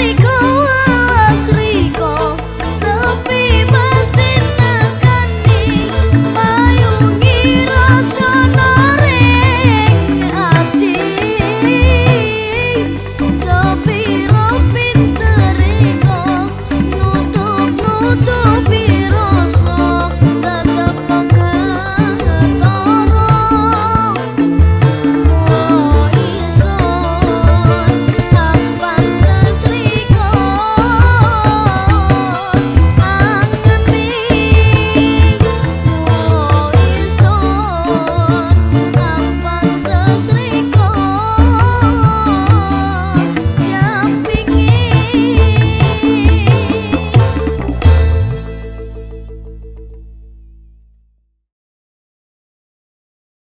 Así go.